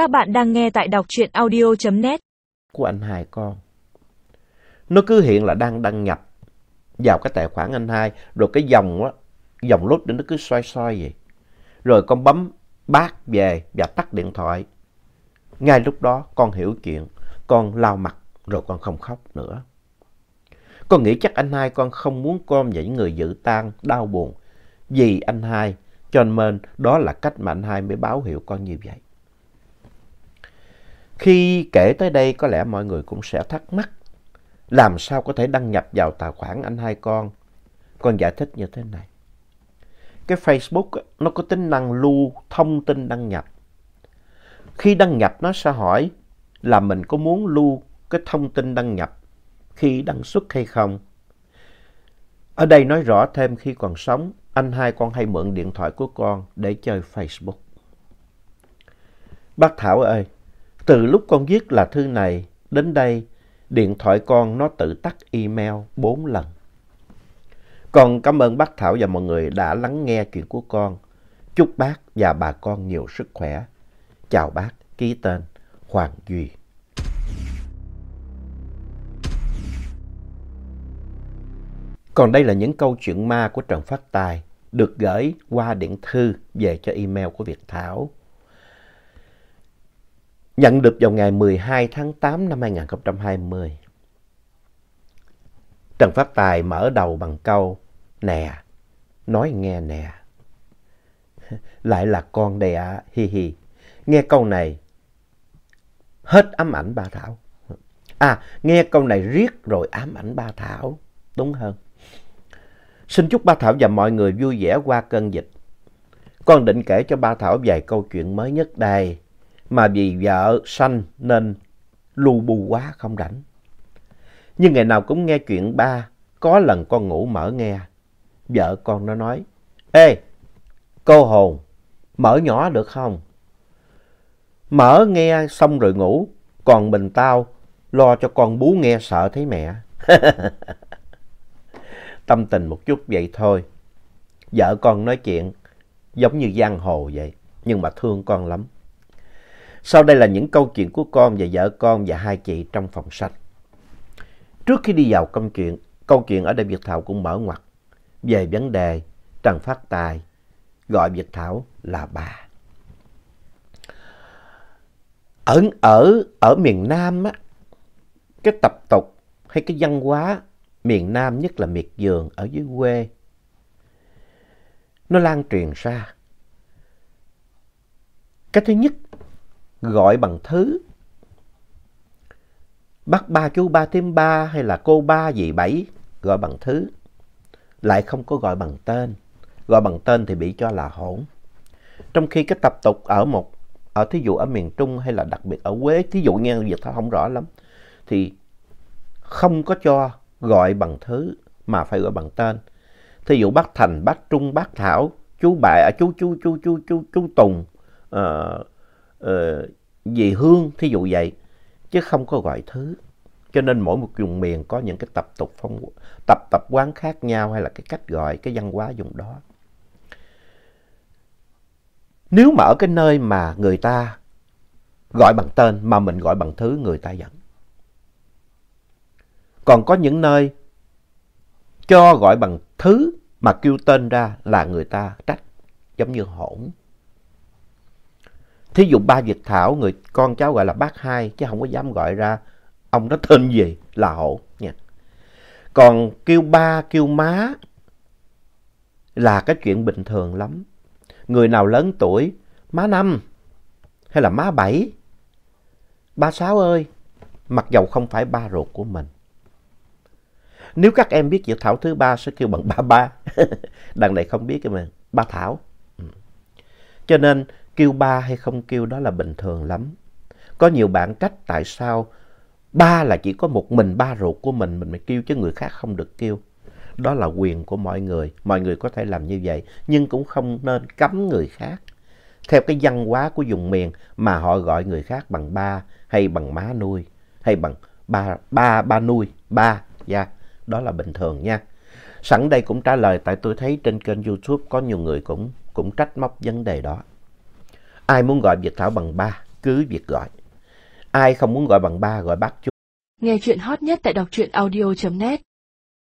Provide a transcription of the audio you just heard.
Các bạn đang nghe tại đọc truyện audio.net của anh hai con. Nó cứ hiện là đang đăng nhập vào cái tài khoản anh hai, rồi cái dòng á, dòng lốt nó cứ xoay xoay vậy. Rồi con bấm bát về và tắt điện thoại. Ngay lúc đó con hiểu chuyện, con lau mặt rồi con không khóc nữa. Con nghĩ chắc anh hai con không muốn con và những người dự tang đau buồn vì anh hai, cho nên đó là cách mà anh hai mới báo hiệu con như vậy. Khi kể tới đây có lẽ mọi người cũng sẽ thắc mắc làm sao có thể đăng nhập vào tài khoản anh hai con. Con giải thích như thế này. Cái Facebook nó có tính năng lưu thông tin đăng nhập. Khi đăng nhập nó sẽ hỏi là mình có muốn lưu cái thông tin đăng nhập khi đăng xuất hay không. Ở đây nói rõ thêm khi còn sống, anh hai con hay mượn điện thoại của con để chơi Facebook. Bác Thảo ơi, từ lúc con viết là thư này đến đây, điện thoại con nó tự tắt email bốn lần. Con cảm ơn bác Thảo và mọi người đã lắng nghe chuyện của con. Chúc bác và bà con nhiều sức khỏe. Chào bác, ký tên Hoàng Duy. Còn đây là những câu chuyện ma của Trần Phát Tài được gửi qua điện thư về cho email của Việt Thảo. Nhận được vào ngày 12 tháng 8 năm 2020. Trần Phát Tài mở đầu bằng câu Nè, nói nghe nè. Lại là con đây ạ, hi hi. Nghe câu này, hết ám ảnh ba Thảo. À, nghe câu này riết rồi ám ảnh ba Thảo, đúng hơn. Xin chúc ba Thảo và mọi người vui vẻ qua cơn dịch. Con định kể cho ba Thảo vài câu chuyện mới nhất đây, mà vì vợ sanh nên lu bu quá không rảnh. Nhưng ngày nào cũng nghe chuyện ba, có lần con ngủ mở nghe. Vợ con nó nói, Ê, cô hồn, mở nhỏ được không? Mở nghe xong rồi ngủ, còn mình tao lo cho con bú nghe sợ thấy mẹ. Tâm tình một chút vậy thôi. Vợ con nói chuyện giống như giang hồ vậy, nhưng mà thương con lắm. Sau đây là những câu chuyện của con và vợ con và hai chị trong phòng sách. Trước khi đi vào câu chuyện, câu chuyện ở đây Việt Thảo cũng mở ngoặt về vấn đề Trần Phát Tài gọi Việt Thảo là bà. Ở, ở, ở miền Nam á, cái tập tục hay cái văn hóa miền Nam nhất là miệt vườn ở dưới quê nó lan truyền ra. Cái thứ nhất gọi bằng thứ. Bác ba chú ba thêm ba hay là cô ba gì bảy gọi bằng thứ. Lại không có gọi bằng tên. Gọi bằng tên thì bị cho là hỗn. Trong khi cái tập tục ở một, ở thí dụ ở miền Trung hay là đặc biệt ở Quế, thí dụ nghe việc thôi không rõ lắm, thì không có cho gọi bằng thứ mà phải gọi bằng tên. Thí dụ bác Thành, bác Trung, bác Thảo, chú Bại, à, chú chú chú chú chú chú Tùng, uh, uh, Hương, thí dụ vậy, chứ không có gọi thứ. Cho nên mỗi một vùng miền có những cái tập tục phong tập tập quán khác nhau hay là cái cách gọi cái văn hóa vùng đó. Nếu mà ở cái nơi mà người ta gọi bằng tên mà mình gọi bằng thứ người ta giận. Còn có những nơi cho gọi bằng thứ mà kêu tên ra là người ta trách, giống như hỗn. Thí dụ ba Việt Thảo, người con cháu gọi là bác hai, chứ không có dám gọi ra ông đó tên gì là hộ nha. Còn kêu ba, kêu má là cái chuyện bình thường lắm. Người nào lớn tuổi, má năm hay là má bảy, ba sáu ơi, mặc dầu không phải ba ruột của mình. Nếu các em biết Việt Thảo thứ ba sẽ kêu bằng ba ba. Đằng này không biết cái mà, ba Thảo. Cho nên kêu ba hay không kêu đó là bình thường lắm. Có nhiều bạn trách tại sao ba là chỉ có một mình ba ruột của mình mình mới kêu chứ người khác không được kêu. Đó là quyền của mọi người. Mọi người có thể làm như vậy. Nhưng cũng không nên cấm người khác. Theo cái văn hóa của vùng miền mà họ gọi người khác bằng ba hay bằng má nuôi hay bằng ba, ba, ba nuôi, ba. Yeah. Đó là bình thường nha. Sẵn đây cũng trả lời tại tôi thấy trên kênh YouTube có nhiều người cũng, cũng trách móc vấn đề đó. Ai muốn gọi Việt Thảo bằng ba, cứ việc gọi. Ai không muốn gọi bằng ba, gọi bác chú. Nghe chuyện hot nhất tại đọc truyện audio.net